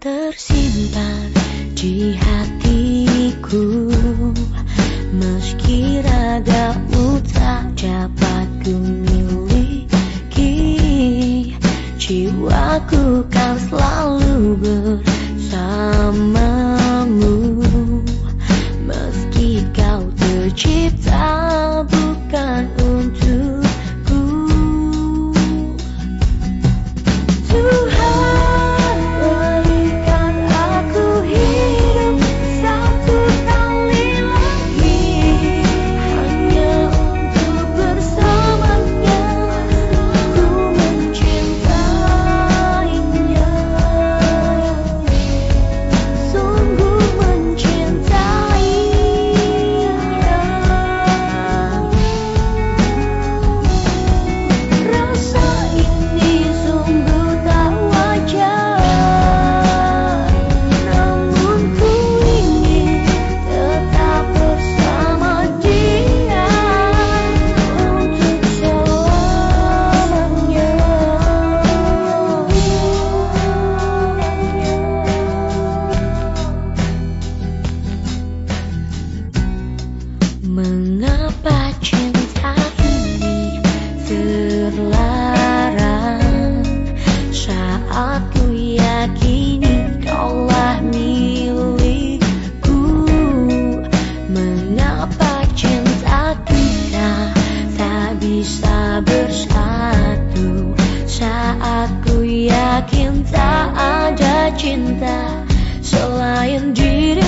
tersimpan di hatiku. Meski raga tak dapat ku miliki Jiwaku kan selalu bersamamu. Meski kau tercipta Mengapa cinta ini terlarang? Saat ku yakini kaulah milikku Mengapa cinta kita tak bisa bersatu? Saat ku yakin tak ada cinta selain diri